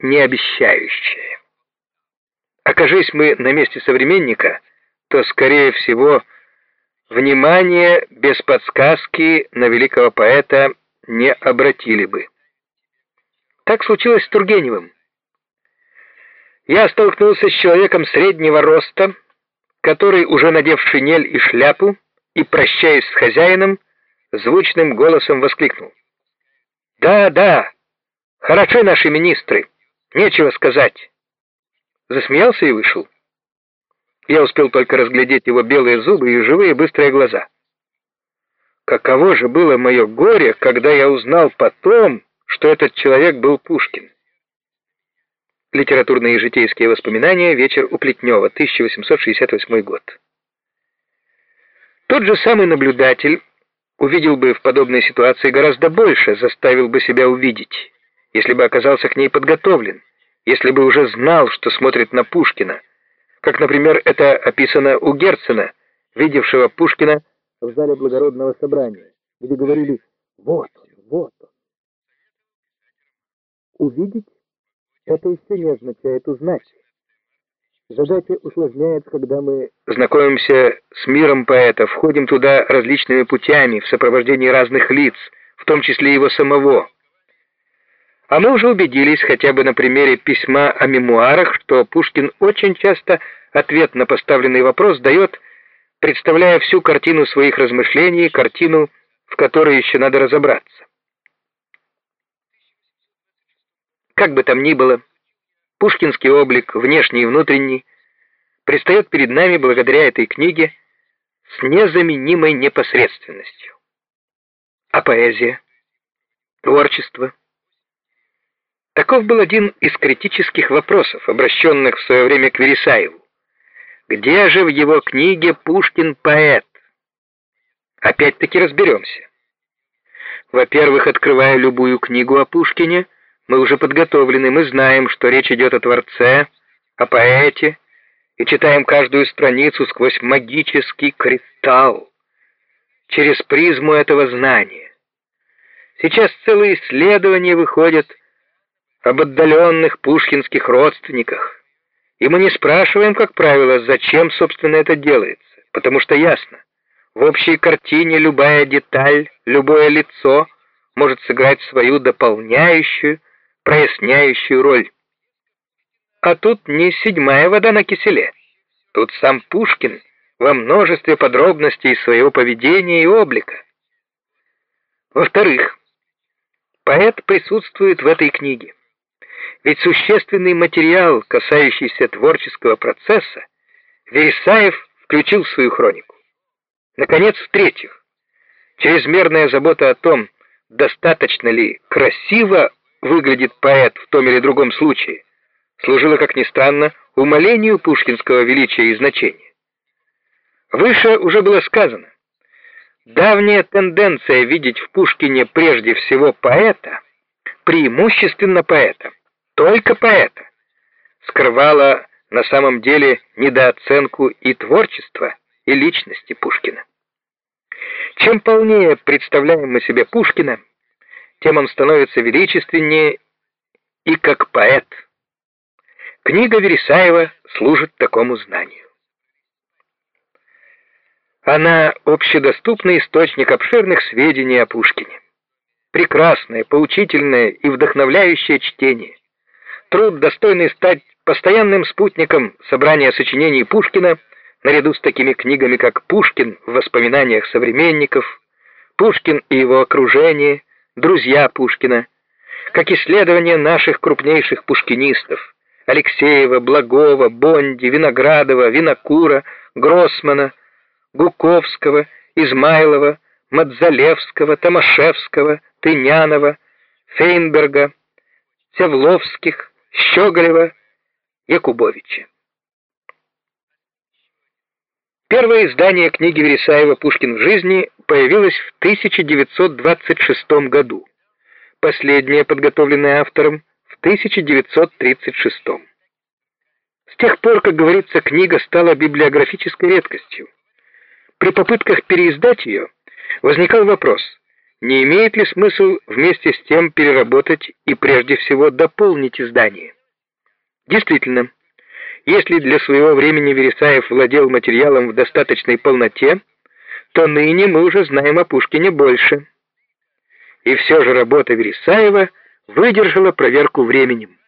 не обещающее. Окажись мы на месте современника, то, скорее всего, внимание без подсказки на великого поэта не обратили бы. Так случилось с Тургеневым. Я столкнулся с человеком среднего роста, который, уже надев шинель и шляпу, и, прощаясь с хозяином, звучным голосом воскликнул. «Да, да, хороши наши министры, нечего сказать». Засмеялся и вышел. Я успел только разглядеть его белые зубы и живые быстрые глаза. Каково же было мое горе, когда я узнал потом, что этот человек был Пушкин. Литературные и житейские воспоминания. Вечер у Плетнева, 1868 год. Тот же самый наблюдатель увидел бы в подобной ситуации гораздо больше, заставил бы себя увидеть, если бы оказался к ней подготовлен, если бы уже знал, что смотрит на Пушкина, как, например, это описано у Герцена, видевшего Пушкина в зале благородного собрания, где говорили «Вот он, вот он». Увидеть — это еще не означает узнать. Задача усложняется, когда мы знакомимся с миром поэта, входим туда различными путями, в сопровождении разных лиц, в том числе его самого. А мы уже убедились, хотя бы на примере письма о мемуарах, что Пушкин очень часто ответ на поставленный вопрос дает, представляя всю картину своих размышлений, картину, в которой еще надо разобраться. Как бы там ни было, Пушкинский облик, внешний и внутренний, предстает перед нами благодаря этой книге с незаменимой непосредственностью. А поэзия? Творчество? Таков был один из критических вопросов, обращенных в свое время к Вересаеву. Где же в его книге Пушкин поэт? Опять-таки разберемся. Во-первых, открывая любую книгу о Пушкине, мы уже подготовлены, мы знаем, что речь идет о Творце, о поэте, и читаем каждую страницу сквозь магический кристалл, через призму этого знания. Сейчас целые исследования выходят об отдаленных пушкинских родственниках, и мы не спрашиваем, как правило, зачем, собственно, это делается, потому что ясно, в общей картине любая деталь, любое лицо может сыграть свою дополняющую, проясняющую роль. А тут не седьмая вода на киселе. Тут сам Пушкин во множестве подробностей своего поведения и облика. Во-вторых, поэт присутствует в этой книге. Ведь существенный материал, касающийся творческого процесса, Вересаев включил в свою хронику. Наконец, в-третьих, чрезмерная забота о том, достаточно ли красиво выглядит поэт в том или другом случае, служило, как ни странно, умалению пушкинского величия и значения. Выше уже было сказано, давняя тенденция видеть в Пушкине прежде всего поэта, преимущественно поэта, только поэта, скрывала на самом деле недооценку и творчества, и личности Пушкина. Чем полнее представляем мы себе Пушкина, тем он становится величественнее и как поэт. Книга Вересаева служит такому знанию. Она общедоступный источник обширных сведений о Пушкине. Прекрасное, поучительное и вдохновляющее чтение. Труд, достойный стать постоянным спутником собрания сочинений Пушкина, наряду с такими книгами, как «Пушкин в воспоминаниях современников», «Пушкин и его окружение», друзья Пушкина, как исследования наших крупнейших пушкинистов Алексеева, Благова, Бонди, Виноградова, Винокура, Гроссмана, Гуковского, Измайлова, Мадзалевского, Томашевского, Тынянова, Фейнберга, Севловских, Щеголева, Якубовича. Первое издание книги Вересаева «Пушкин в жизни» появилось в 1926 году. Последнее, подготовленное автором, в 1936. С тех пор, как говорится, книга стала библиографической редкостью. При попытках переиздать ее возникал вопрос, не имеет ли смысл вместе с тем переработать и прежде всего дополнить издание? Действительно, если для своего времени Вересаев владел материалом в достаточной полноте, то ныне мы уже знаем о Пушкине больше. И все же работа Вересаева выдержала проверку временем.